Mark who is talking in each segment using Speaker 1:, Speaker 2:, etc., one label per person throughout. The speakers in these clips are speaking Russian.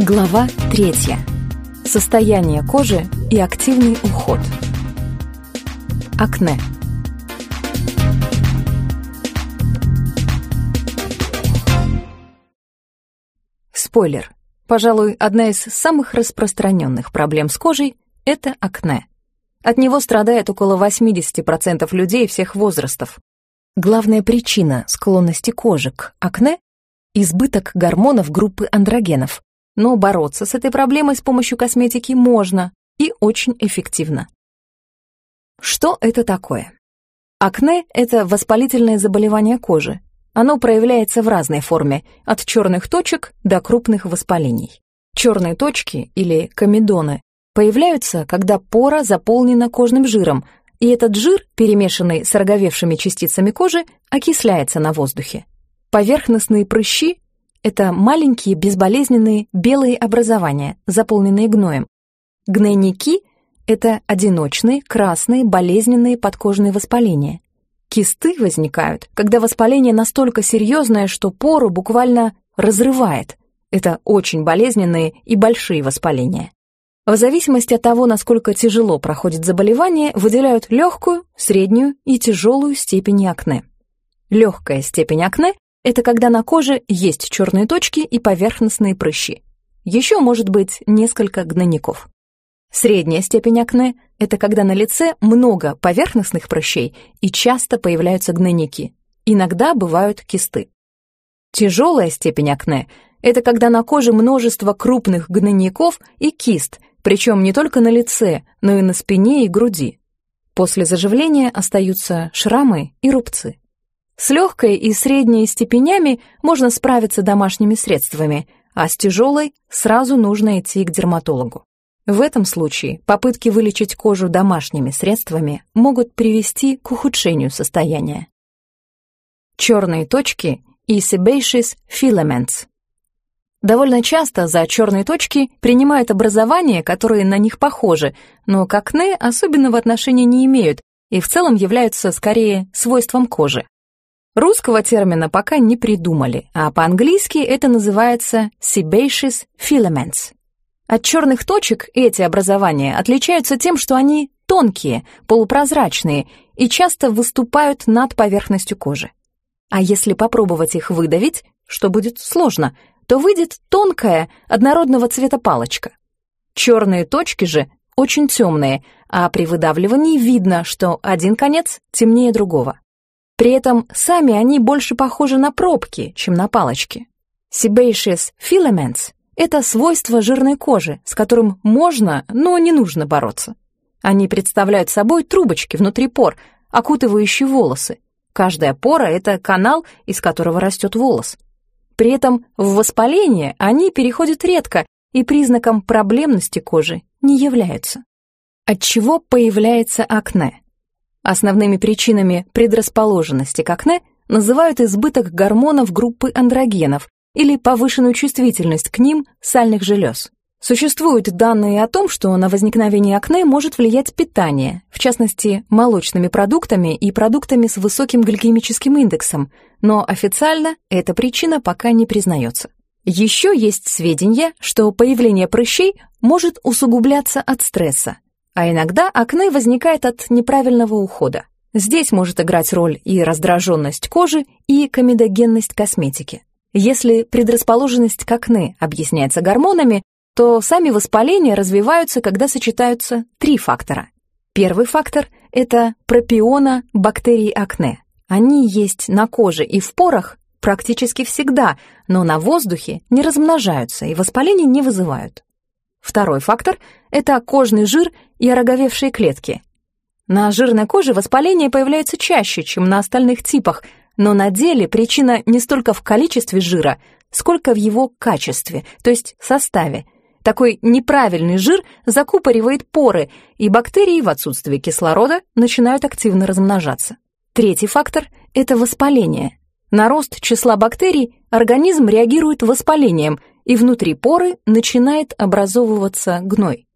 Speaker 1: Глава третья. Состояние кожи и активный уход. Акне. Спойлер. Пожалуй, одна из самых распространенных проблем с кожей – это акне. От него страдает около 80% людей всех возрастов. Главная причина склонности кожи к акне – избыток гормонов группы андрогенов, но бороться с этой проблемой с помощью косметики можно и очень эффективно. Что это такое? Акне – это воспалительное заболевание кожи. Оно проявляется в разной форме, от черных точек до крупных воспалений. Черные точки, или комедоны, появляются, когда пора заполнена кожным жиром, и этот жир, перемешанный с роговевшими частицами кожи, окисляется на воздухе. Поверхностные прыщи это маленькие безболезненные белые образования, заполненные гноем. Гнойники — это одиночные, красные, болезненные подкожные воспаления. Кисты возникают, когда воспаление настолько серьезное, что пору буквально разрывает. Это очень болезненные и большие воспаления. В зависимости от того, насколько тяжело проходит заболевание, выделяют легкую, среднюю и тяжелую степени акне. Легкая степень акне это когда на коже есть черные точки и поверхностные прыщи. Еще может быть несколько гнойников. Средняя степень акне – это когда на лице много поверхностных прыщей и часто появляются гнойники. Иногда бывают кисты. Тяжелая степень акне – это когда на коже множество крупных гнойников и кист, причем не только на лице, но и на спине и груди. После заживления остаются шрамы и рубцы. С легкой и средней степенями можно справиться домашними средствами, а с тяжелой сразу нужно идти к дерматологу. В этом случае попытки вылечить кожу домашними средствами могут привести к ухудшению состояния. Черные точки и sebaceous filaments. Довольно часто за черные точки принимают образования, которые на них похожи, но к акне особенного отношения не имеют и в целом являются скорее свойством кожи. Русского термина пока не придумали, а по-английски это называется sebaceous filaments. От черных точек эти образования отличаются тем, что они тонкие, полупрозрачные и часто выступают над поверхностью кожи. А если попробовать их выдавить, что будет сложно, то выйдет тонкая, однородного цвета палочка. Черные точки же очень темные, а при выдавливании видно, что один конец темнее другого. При этом сами они больше похожи на пробки, чем на палочки. Sebaceous filaments — это свойство жирной кожи, с которым можно, но не нужно бороться. Они представляют собой трубочки внутри пор, окутывающие волосы. Каждая пора — это канал, из которого растет волос. При этом в воспаление они переходят редко и признаком проблемности кожи не являются. От чего появляется акне? Основными причинами предрасположенности к акне называют избыток гормонов группы андрогенов или повышенную чувствительность к ним сальных желез. Существуют данные о том, что на возникновение акне может влиять питание, в частности, молочными продуктами и продуктами с высоким гликемическим индексом, но официально эта причина пока не признается. Еще есть сведения, что появление прыщей может усугубляться от стресса, а иногда акне возникает от неправильного ухода. Здесь может играть роль и раздраженность кожи, и комедогенность косметики. Если предрасположенность к акне объясняется гормонами, то сами воспаления развиваются, когда сочетаются три фактора. Первый фактор – это пропиона бактерий акне. Они есть на коже и в порах практически всегда, но на воздухе не размножаются и воспаления не вызывают. Второй фактор – это кожный жир и ороговевшие клетки. На жирной коже воспаление появляется чаще, чем на остальных типах, но на деле причина не столько в количестве жира, сколько в его качестве, то есть составе. Такой неправильный жир закупоривает поры, и бактерии в отсутствии кислорода начинают активно размножаться. Третий фактор – это воспаление. На рост числа бактерий организм реагирует воспалением – и внутри поры начинает образовываться гной.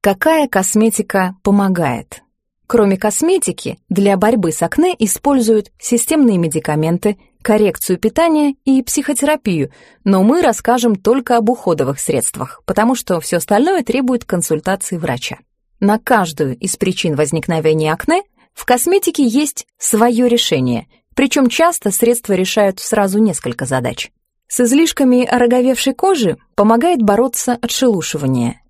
Speaker 1: Какая косметика помогает? Кроме косметики, для борьбы с акне используют системные медикаменты, коррекцию питания и психотерапию, но мы расскажем только об уходовых средствах, потому что все остальное требует консультации врача. На каждую из причин возникновения акне в косметике есть свое решение, причем часто средства решают сразу несколько задач. С излишками ороговевшей кожи помогает бороться отшелушивание.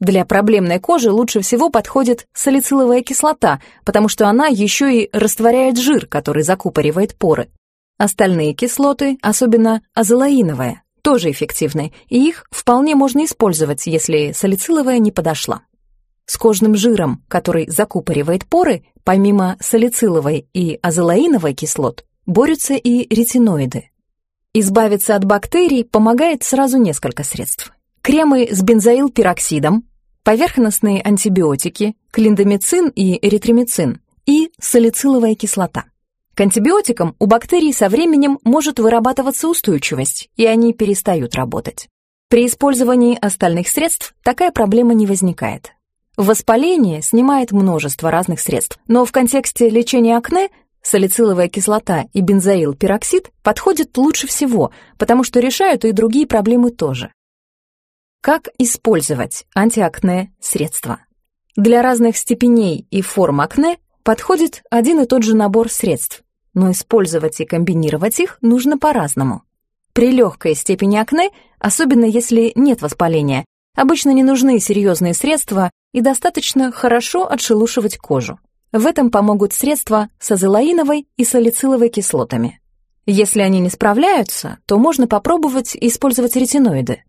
Speaker 1: Для проблемной кожи лучше всего подходит салициловая кислота, потому что она еще и растворяет жир, который закупоривает поры. Остальные кислоты, особенно азолаиновая, тоже эффективны, и их вполне можно использовать, если салициловая не подошла. С кожным жиром, который закупоривает поры, помимо салициловой и азолаиновой кислот, борются и ретиноиды. Избавиться от бактерий помогает сразу несколько средств. Кремы с бензоилпероксидом, поверхностные антибиотики, клиндомицин и эритромицин и салициловая кислота. К антибиотикам у бактерий со временем может вырабатываться устойчивость, и они перестают работать. При использовании остальных средств такая проблема не возникает. Воспаление снимает множество разных средств, но в контексте лечения акне салициловая кислота и бензоилпероксид подходят лучше всего, потому что решают и другие проблемы тоже. Как использовать антиакне средства? Для разных степеней и форм акне подходит один и тот же набор средств, но использовать и комбинировать их нужно по-разному. При легкой степени акне, особенно если нет воспаления, обычно не нужны серьезные средства и достаточно хорошо отшелушивать кожу. В этом помогут средства с азелаиновой и салициловой кислотами. Если они не справляются, то можно попробовать использовать ретиноиды.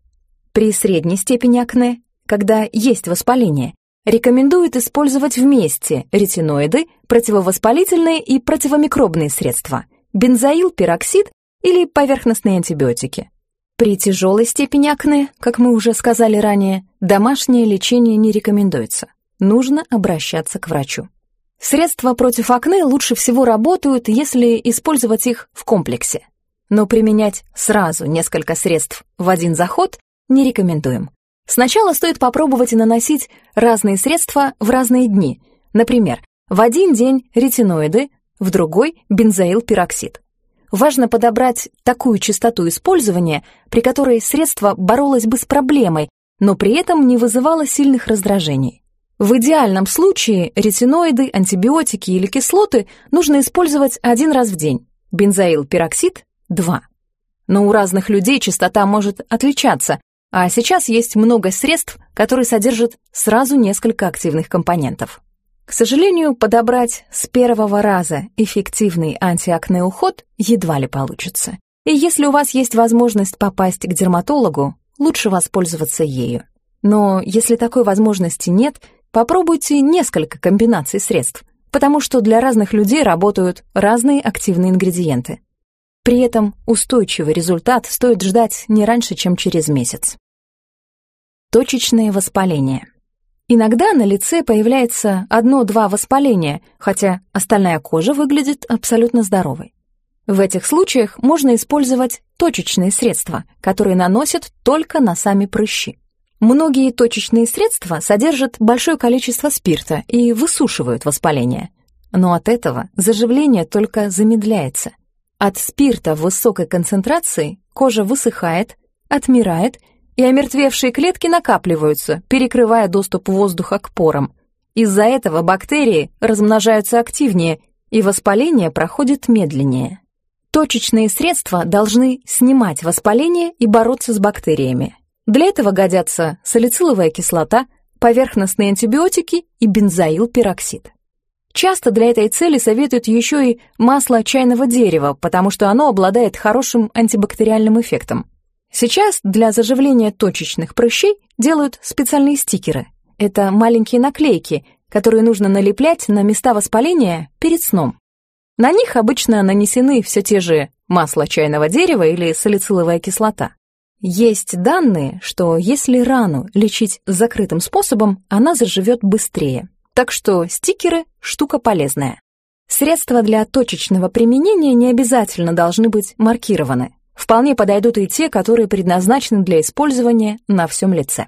Speaker 1: При средней степени акне, когда есть воспаление, рекомендуют использовать вместе ретиноиды, противовоспалительные и противомикробные средства, бензоилпероксид или поверхностные антибиотики. При тяжелой степени акне, как мы уже сказали ранее, домашнее лечение не рекомендуется. Нужно обращаться к врачу. Средства против акне лучше всего работают, если использовать их в комплексе. Но применять сразу несколько средств в один заход не рекомендуем. Сначала стоит попробовать наносить разные средства в разные дни. Например, в один день ретиноиды, в другой – бензоилпероксид. Важно подобрать такую частоту использования, при которой средство боролось бы с проблемой, но при этом не вызывало сильных раздражений. В идеальном случае ретиноиды, антибиотики или кислоты нужно использовать один раз в день, бензоилпероксид – два. Но у разных людей частота может отличаться, а сейчас есть много средств, которые содержат сразу несколько активных компонентов. К сожалению, подобрать с первого раза эффективный антиакне-уход едва ли получится. И если у вас есть возможность попасть к дерматологу, лучше воспользоваться ею. Но если такой возможности нет, попробуйте несколько комбинаций средств, потому что для разных людей работают разные активные ингредиенты. При этом устойчивый результат стоит ждать не раньше, чем через месяц. Точечные воспаления. Иногда на лице появляется одно-два воспаления, хотя остальная кожа выглядит абсолютно здоровой. В этих случаях можно использовать точечные средства, которые наносят только на сами прыщи. Многие точечные средства содержат большое количество спирта и высушивают воспаление. Но от этого заживление только замедляется. От спирта в высокой концентрации кожа высыхает, отмирает и омертвевшие клетки накапливаются, перекрывая доступ воздуха к порам. Из-за этого бактерии размножаются активнее, и воспаление проходит медленнее. Точечные средства должны снимать воспаление и бороться с бактериями. Для этого годятся салициловая кислота, поверхностные антибиотики и бензоилпероксид. Часто для этой цели советуют еще и масло чайного дерева, потому что оно обладает хорошим антибактериальным эффектом. Сейчас для заживления точечных прыщей делают специальные стикеры. Это маленькие наклейки, которые нужно налеплять на места воспаления перед сном. На них обычно нанесены все те же масло чайного дерева или салициловая кислота. Есть данные, что если рану лечить закрытым способом, она заживет быстрее. Так что стикеры – штука полезная. Средства для точечного применения не обязательно должны быть маркированы. Вполне подойдут и те, которые предназначены для использования на всем лице.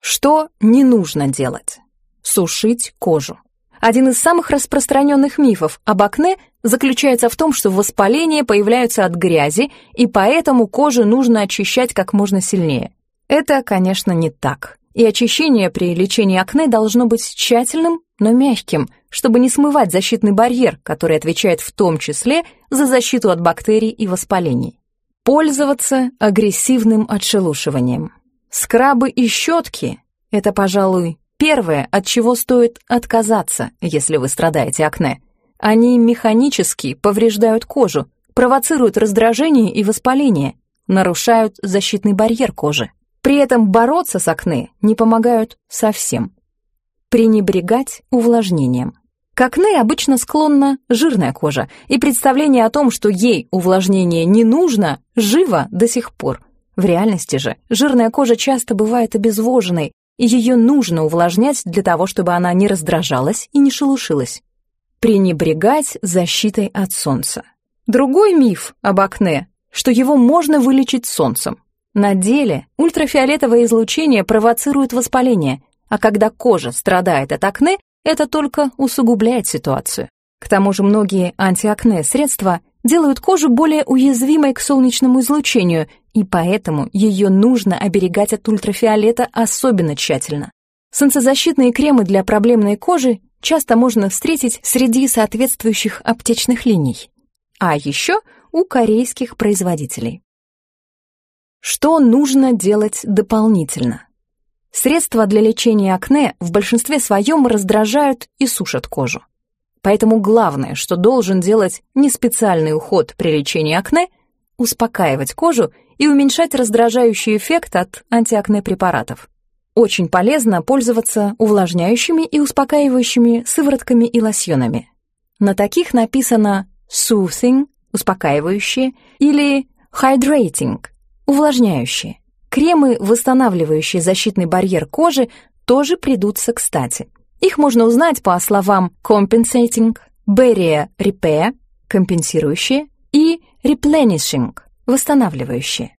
Speaker 1: Что не нужно делать? Сушить кожу. Один из самых распространенных мифов об акне заключается в том, что воспаления появляются от грязи, и поэтому кожу нужно очищать как можно сильнее. Это, конечно, не так. И очищение при лечении акне должно быть тщательным, но мягким, чтобы не смывать защитный барьер, который отвечает в том числе за защиту от бактерий и воспалений. Пользоваться агрессивным отшелушиванием. Скрабы и щетки – это, пожалуй, первое, от чего стоит отказаться, если вы страдаете акне. Они механически повреждают кожу, провоцируют раздражение и воспаление, нарушают защитный барьер кожи. При этом бороться с акне не помогают совсем. Пренебрегать увлажнением. К акне обычно склонна жирная кожа, и представление о том, что ей увлажнение не нужно, живо до сих пор. В реальности же жирная кожа часто бывает обезвоженной, и ее нужно увлажнять для того, чтобы она не раздражалась и не шелушилась. Пренебрегать защитой от солнца. Другой миф об акне, что его можно вылечить солнцем. На деле ультрафиолетовое излучение провоцирует воспаление, а когда кожа страдает от акне, это только усугубляет ситуацию. К тому же многие антиакне средства делают кожу более уязвимой к солнечному излучению, и поэтому ее нужно оберегать от ультрафиолета особенно тщательно. Солнцезащитные кремы для проблемной кожи часто можно встретить среди соответствующих аптечных линий, а еще у корейских производителей. Что нужно делать дополнительно? Средства для лечения акне в большинстве своем раздражают и сушат кожу. Поэтому главное, что должен делать не специальный уход при лечении акне, успокаивать кожу и уменьшать раздражающий эффект от антиакне препаратов. Очень полезно пользоваться увлажняющими и успокаивающими сыворотками и лосьонами. На таких написано soothing – успокаивающие, или hydrating Увлажняющие. Кремы, восстанавливающие защитный барьер кожи, тоже придутся кстати. Их можно узнать по словам compensating, barrier repair, компенсирующие, и replenishing, восстанавливающие.